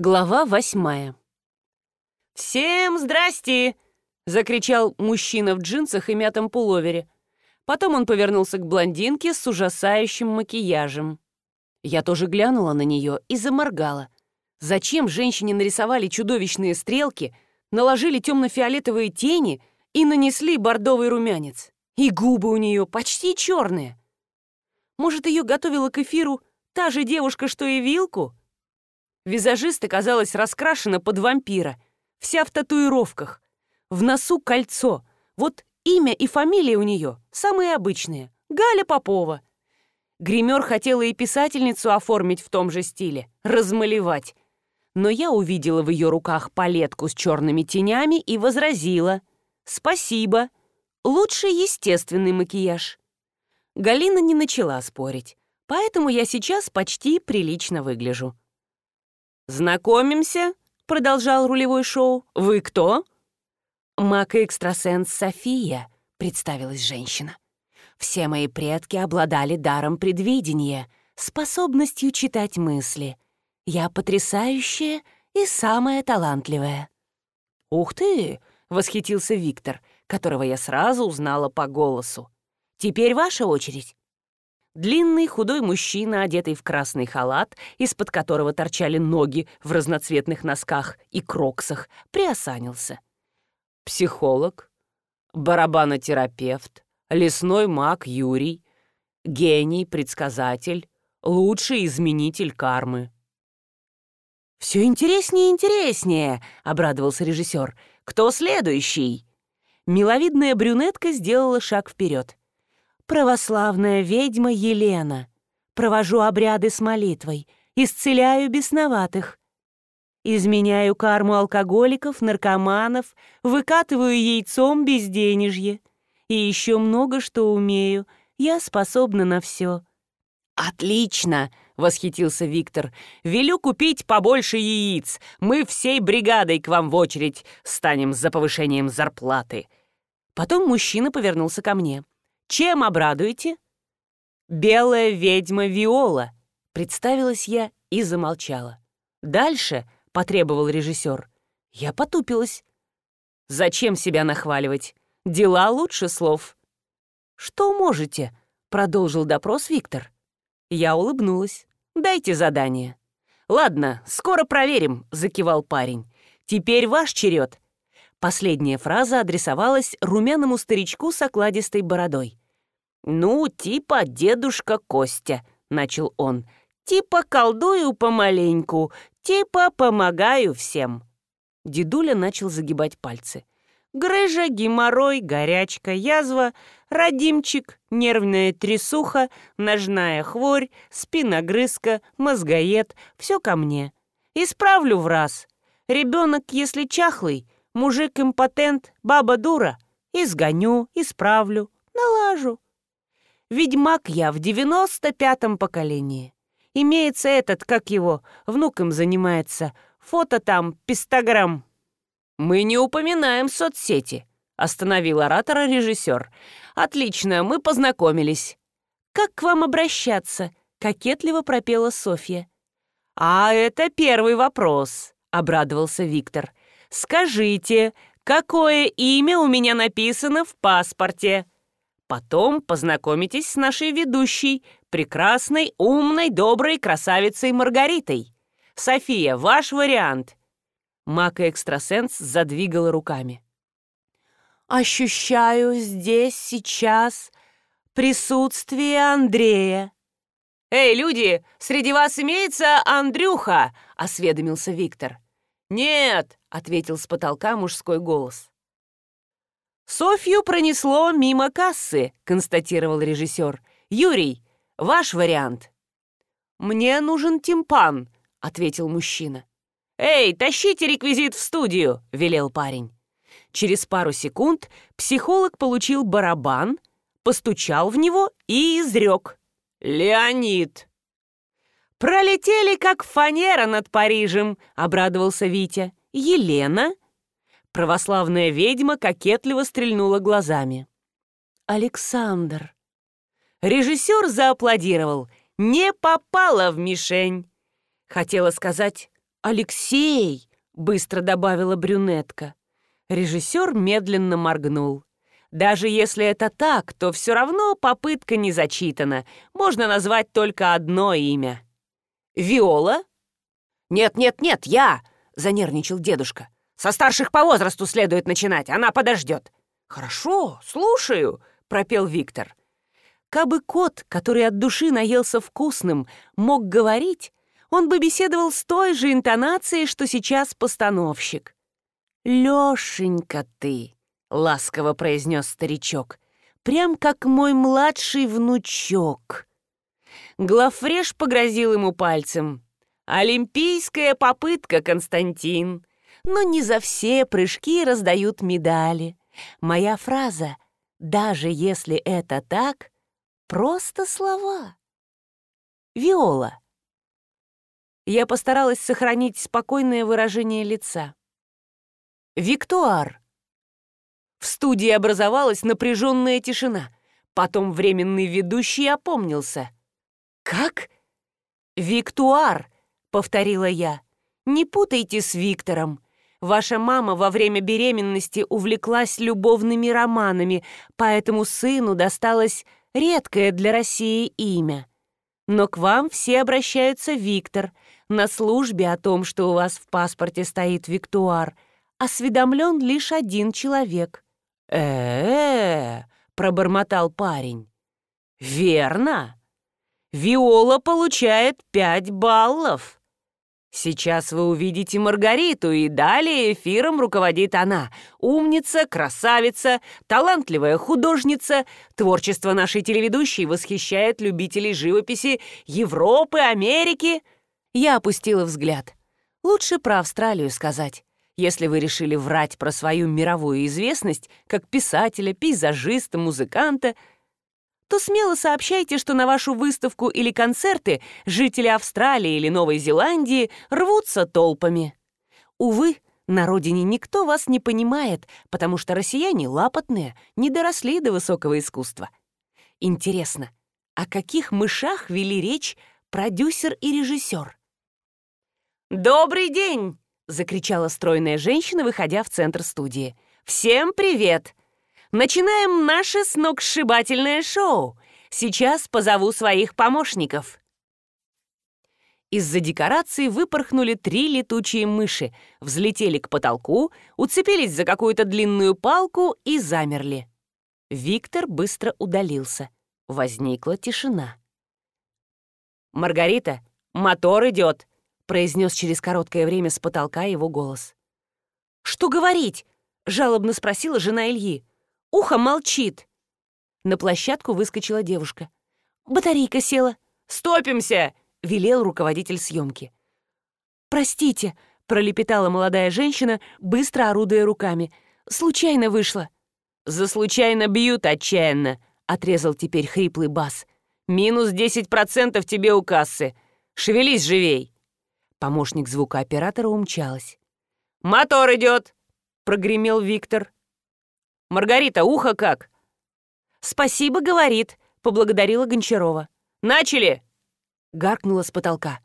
Глава восьмая. «Всем здрасте!» — закричал мужчина в джинсах и мятом пуловере. Потом он повернулся к блондинке с ужасающим макияжем. Я тоже глянула на нее и заморгала. Зачем женщине нарисовали чудовищные стрелки, наложили темно-фиолетовые тени и нанесли бордовый румянец? И губы у нее почти черные. Может, ее готовила к эфиру та же девушка, что и вилку? Визажист оказалась раскрашена под вампира, вся в татуировках. В носу кольцо. Вот имя и фамилия у нее самые обычные. Галя Попова. Гример хотела и писательницу оформить в том же стиле, размалевать. Но я увидела в ее руках палетку с черными тенями и возразила. «Спасибо. Лучше естественный макияж». Галина не начала спорить, поэтому я сейчас почти прилично выгляжу. «Знакомимся», — продолжал рулевой шоу. «Вы кто?» «Мак-экстрасенс София», — представилась женщина. «Все мои предки обладали даром предвидения, способностью читать мысли. Я потрясающая и самая талантливая». «Ух ты!» — восхитился Виктор, которого я сразу узнала по голосу. «Теперь ваша очередь». Длинный худой мужчина, одетый в красный халат, из-под которого торчали ноги в разноцветных носках и кроксах, приосанился. Психолог, барабанотерапевт, лесной маг Юрий, гений, предсказатель, лучший изменитель кармы. «Все интереснее и интереснее!» — обрадовался режиссер. «Кто следующий?» Миловидная брюнетка сделала шаг вперед православная ведьма Елена. Провожу обряды с молитвой, исцеляю бесноватых. Изменяю карму алкоголиков, наркоманов, выкатываю яйцом безденежье. И еще много что умею. Я способна на все. «Отлично!» — восхитился Виктор. «Велю купить побольше яиц. Мы всей бригадой к вам в очередь станем за повышением зарплаты». Потом мужчина повернулся ко мне. Чем обрадуете?» «Белая ведьма Виола», — представилась я и замолчала. «Дальше», — потребовал режиссер. Я потупилась. «Зачем себя нахваливать? Дела лучше слов». «Что можете?» — продолжил допрос Виктор. Я улыбнулась. «Дайте задание». «Ладно, скоро проверим», — закивал парень. «Теперь ваш черед». Последняя фраза адресовалась румяному старичку с окладистой бородой. «Ну, типа дедушка Костя», — начал он. «Типа колдую помаленьку, типа помогаю всем». Дедуля начал загибать пальцы. Грыжа, геморрой, горячка, язва, родимчик, нервная трясуха, ножная хворь, спиногрызка, мозгоед — все ко мне. Исправлю в раз. Ребенок, если чахлый, мужик импотент, баба дура. Изгоню, исправлю, налажу. Ведьмак я в девяносто пятом поколении. Имеется этот, как его, внуком занимается. Фото там, пистограмм». «Мы не упоминаем соцсети», — остановил оратора режиссер. «Отлично, мы познакомились». «Как к вам обращаться?» — кокетливо пропела Софья. «А это первый вопрос», — обрадовался Виктор. «Скажите, какое имя у меня написано в паспорте?» Потом познакомитесь с нашей ведущей, прекрасной, умной, доброй красавицей Маргаритой. София, ваш вариант. Мак и экстрасенс задвигала руками. Ощущаю здесь сейчас присутствие Андрея. «Эй, люди, среди вас имеется Андрюха!» — осведомился Виктор. «Нет!» — ответил с потолка мужской голос. «Софью пронесло мимо кассы», — констатировал режиссер. «Юрий, ваш вариант». «Мне нужен тимпан», — ответил мужчина. «Эй, тащите реквизит в студию!» — велел парень. Через пару секунд психолог получил барабан, постучал в него и изрек. «Леонид!» «Пролетели, как фанера над Парижем!» — обрадовался Витя. «Елена!» Православная ведьма кокетливо стрельнула глазами. «Александр!» Режиссер зааплодировал. «Не попала в мишень!» Хотела сказать «Алексей!» Быстро добавила брюнетка. Режиссер медленно моргнул. Даже если это так, то все равно попытка не зачитана. Можно назвать только одно имя. «Виола?» «Нет-нет-нет, я!» — занервничал дедушка. Со старших по возрасту следует начинать, она подождет». «Хорошо, слушаю», — пропел Виктор. Кабы кот, который от души наелся вкусным, мог говорить, он бы беседовал с той же интонацией, что сейчас постановщик. «Лешенька ты!» — ласково произнес старичок. «Прям как мой младший внучок!» Глафреш погрозил ему пальцем. «Олимпийская попытка, Константин! но не за все прыжки раздают медали. Моя фраза «даже если это так» — просто слова. Виола. Я постаралась сохранить спокойное выражение лица. Виктуар. В студии образовалась напряженная тишина. Потом временный ведущий опомнился. «Как?» «Виктуар», — повторила я. «Не путайте с Виктором. Ваша мама во время беременности увлеклась любовными романами, поэтому сыну досталось редкое для России имя. Но к вам все обращаются Виктор. На службе о том, что у вас в паспорте стоит Виктуар, осведомлен лишь один человек. э э пробормотал парень. «Верно. Виола получает пять баллов». Сейчас вы увидите Маргариту, и далее эфиром руководит она. Умница, красавица, талантливая художница. Творчество нашей телеведущей восхищает любителей живописи Европы, Америки. Я опустила взгляд. Лучше про Австралию сказать. Если вы решили врать про свою мировую известность, как писателя, пейзажиста, музыканта, то смело сообщайте, что на вашу выставку или концерты жители Австралии или Новой Зеландии рвутся толпами. Увы, на родине никто вас не понимает, потому что россияне лапотные, не доросли до высокого искусства. Интересно, о каких мышах вели речь продюсер и режиссер? «Добрый день!» — закричала стройная женщина, выходя в центр студии. «Всем привет! Начинаем наше сногсшибательное шоу. Сейчас позову своих помощников. Из-за декораций выпорхнули три летучие мыши, взлетели к потолку, уцепились за какую-то длинную палку и замерли. Виктор быстро удалился. Возникла тишина. «Маргарита, мотор идет!» — произнес через короткое время с потолка его голос. «Что говорить?» — жалобно спросила жена Ильи. «Ухо молчит!» На площадку выскочила девушка. «Батарейка села!» «Стопимся!» — велел руководитель съемки. «Простите!» — пролепетала молодая женщина, быстро орудуя руками. «Случайно вышло!» «За случайно бьют отчаянно!» — отрезал теперь хриплый бас. «Минус 10% тебе у кассы! Шевелись живей!» Помощник звукооператора умчалась. «Мотор идет!» — прогремел Виктор. «Маргарита, ухо как?» «Спасибо, — говорит», — поблагодарила Гончарова. «Начали!» — гаркнула с потолка.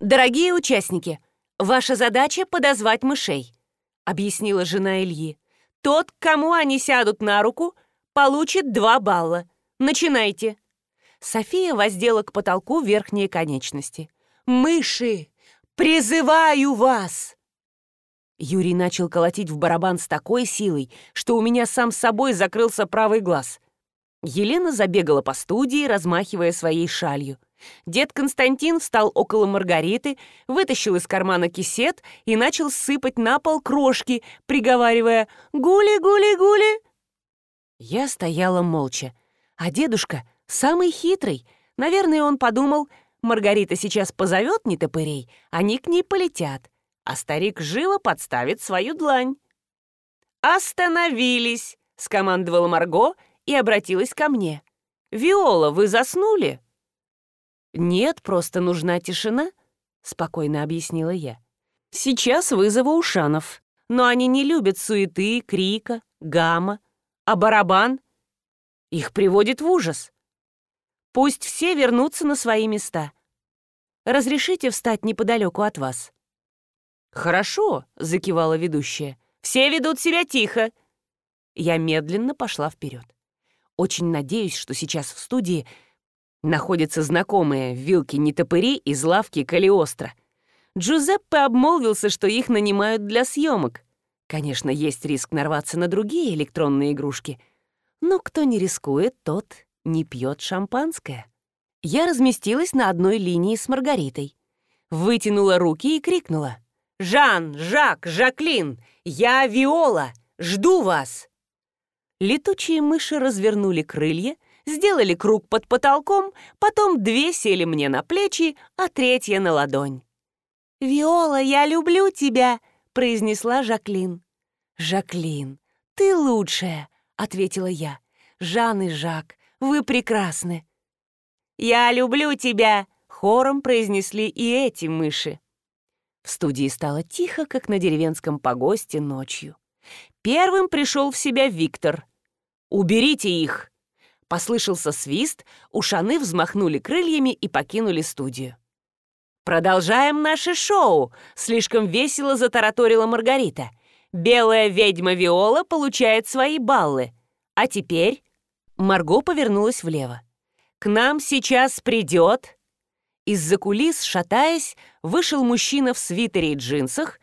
«Дорогие участники, ваша задача — подозвать мышей», — объяснила жена Ильи. «Тот, кому они сядут на руку, получит два балла. Начинайте!» София воздела к потолку верхние конечности. «Мыши, призываю вас! Юрий начал колотить в барабан с такой силой, что у меня сам собой закрылся правый глаз. Елена забегала по студии, размахивая своей шалью. Дед Константин встал около Маргариты, вытащил из кармана кисет и начал сыпать на пол крошки, приговаривая «Гули-гули-гули!». Я стояла молча. А дедушка самый хитрый. Наверное, он подумал, Маргарита сейчас позовет нетопырей, они к ней полетят а старик живо подставит свою длань. «Остановились!» — скомандовала Марго и обратилась ко мне. «Виола, вы заснули?» «Нет, просто нужна тишина», — спокойно объяснила я. «Сейчас вызову ушанов, но они не любят суеты, крика, гамма, а барабан их приводит в ужас. Пусть все вернутся на свои места. Разрешите встать неподалеку от вас?» «Хорошо», — закивала ведущая. «Все ведут себя тихо». Я медленно пошла вперед. Очень надеюсь, что сейчас в студии находятся знакомые вилки-нетопыри из лавки Калиостро. Джузеппе обмолвился, что их нанимают для съемок. Конечно, есть риск нарваться на другие электронные игрушки. Но кто не рискует, тот не пьет шампанское. Я разместилась на одной линии с Маргаритой. Вытянула руки и крикнула — Жан, Жак, Жаклин, я Виола, жду вас!» Летучие мыши развернули крылья, сделали круг под потолком, потом две сели мне на плечи, а третья на ладонь. «Виола, я люблю тебя!» — произнесла Жаклин. «Жаклин, ты лучшая!» — ответила я. «Жан и Жак, вы прекрасны!» «Я люблю тебя!» — хором произнесли и эти мыши. В студии стало тихо, как на деревенском погосте ночью. Первым пришел в себя Виктор. «Уберите их!» Послышался свист, ушаны взмахнули крыльями и покинули студию. «Продолжаем наше шоу!» — слишком весело затараторила Маргарита. «Белая ведьма Виола получает свои баллы. А теперь...» Марго повернулась влево. «К нам сейчас придет...» Из-за кулис, шатаясь, вышел мужчина в свитере и джинсах.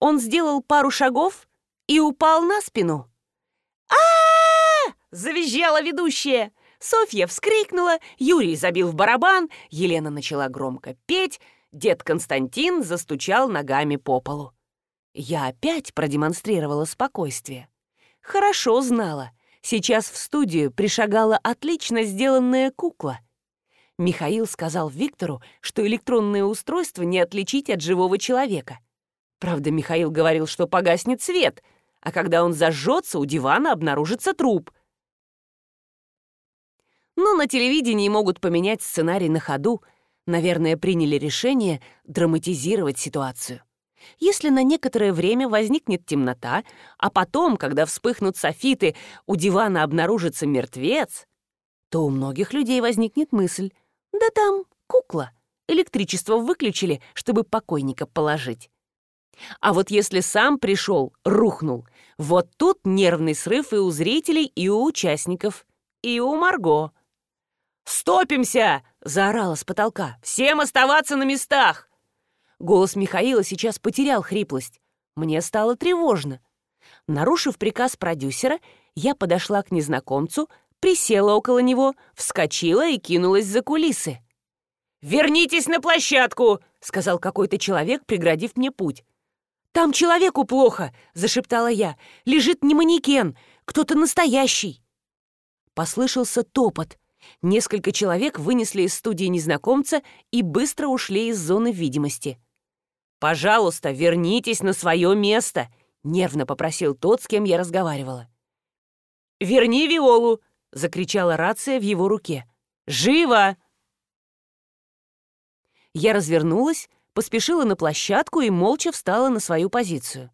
Он сделал пару шагов и упал на спину. а, завизжала ведущая. Софья вскрикнула, Юрий забил в барабан, Елена начала громко петь, дед Константин застучал ногами по полу. Я опять продемонстрировала спокойствие. Хорошо знала. Сейчас в студию пришагала отлично сделанная кукла — Михаил сказал Виктору, что электронное устройство не отличить от живого человека. Правда, Михаил говорил, что погаснет свет, а когда он зажжется, у дивана обнаружится труп. Но на телевидении могут поменять сценарий на ходу. Наверное, приняли решение драматизировать ситуацию. Если на некоторое время возникнет темнота, а потом, когда вспыхнут софиты, у дивана обнаружится мертвец, то у многих людей возникнет мысль — «Да там кукла. Электричество выключили, чтобы покойника положить». А вот если сам пришел, рухнул, вот тут нервный срыв и у зрителей, и у участников, и у Марго. «Стопимся!» — заорала с потолка. «Всем оставаться на местах!» Голос Михаила сейчас потерял хриплость. Мне стало тревожно. Нарушив приказ продюсера, я подошла к незнакомцу, присела около него, вскочила и кинулась за кулисы. «Вернитесь на площадку!» — сказал какой-то человек, преградив мне путь. «Там человеку плохо!» — зашептала я. «Лежит не манекен, кто-то настоящий!» Послышался топот. Несколько человек вынесли из студии незнакомца и быстро ушли из зоны видимости. «Пожалуйста, вернитесь на свое место!» — нервно попросил тот, с кем я разговаривала. «Верни Виолу!» — закричала рация в его руке. «Живо!» Я развернулась, поспешила на площадку и молча встала на свою позицию.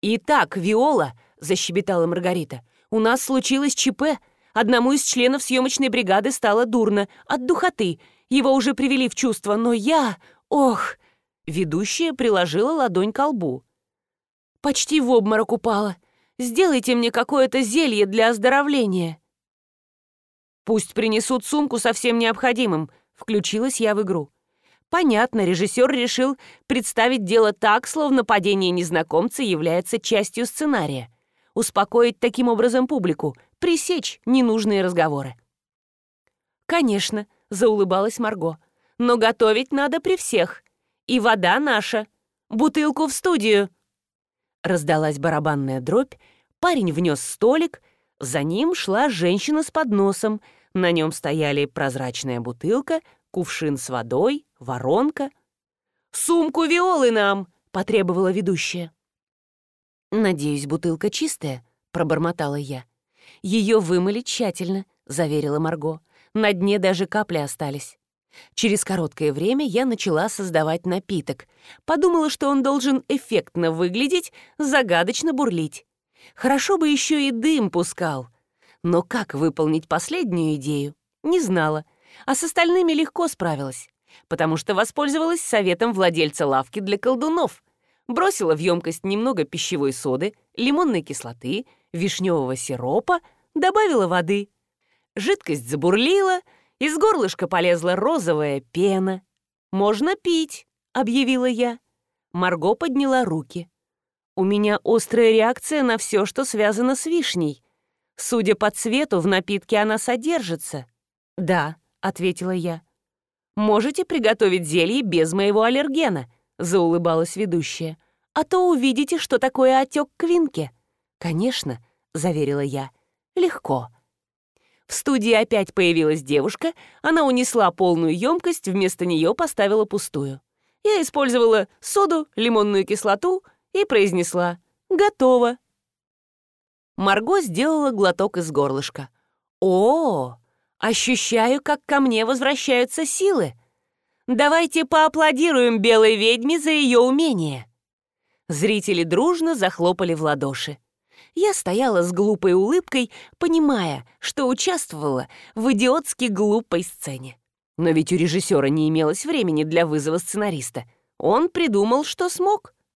«Итак, Виола!» — защебетала Маргарита. «У нас случилось ЧП. Одному из членов съемочной бригады стало дурно. От духоты. Его уже привели в чувство, но я... Ох!» Ведущая приложила ладонь к лбу. «Почти в обморок упала. Сделайте мне какое-то зелье для оздоровления». «Пусть принесут сумку со всем необходимым», — включилась я в игру. Понятно, режиссер решил представить дело так, словно падение незнакомца является частью сценария. Успокоить таким образом публику, пресечь ненужные разговоры. «Конечно», — заулыбалась Марго, — «но готовить надо при всех. И вода наша. Бутылку в студию!» Раздалась барабанная дробь, парень внес столик, за ним шла женщина с подносом, на нем стояли прозрачная бутылка, кувшин с водой, воронка. «Сумку Виолы нам!» — потребовала ведущая. «Надеюсь, бутылка чистая», — пробормотала я. «Ее вымыли тщательно», — заверила Марго. «На дне даже капли остались». Через короткое время я начала создавать напиток. Подумала, что он должен эффектно выглядеть, загадочно бурлить. Хорошо бы еще и дым пускал. Но как выполнить последнюю идею, не знала. А с остальными легко справилась, потому что воспользовалась советом владельца лавки для колдунов. Бросила в емкость немного пищевой соды, лимонной кислоты, вишневого сиропа, добавила воды. Жидкость забурлила — из горлышка полезла розовая пена. «Можно пить», — объявила я. Марго подняла руки. «У меня острая реакция на все, что связано с вишней. Судя по цвету, в напитке она содержится». «Да», — ответила я. «Можете приготовить зелье без моего аллергена», — заулыбалась ведущая. «А то увидите, что такое отек квинки». «Конечно», — заверила я. «Легко». В студии опять появилась девушка, она унесла полную емкость, вместо нее поставила пустую. Я использовала соду, лимонную кислоту и произнесла «Готово». Марго сделала глоток из горлышка. «О, ощущаю, как ко мне возвращаются силы. Давайте поаплодируем белой ведьме за ее умение». Зрители дружно захлопали в ладоши. Я стояла с глупой улыбкой, понимая, что участвовала в идиотски глупой сцене. Но ведь у режиссера не имелось времени для вызова сценариста. Он придумал, что смог.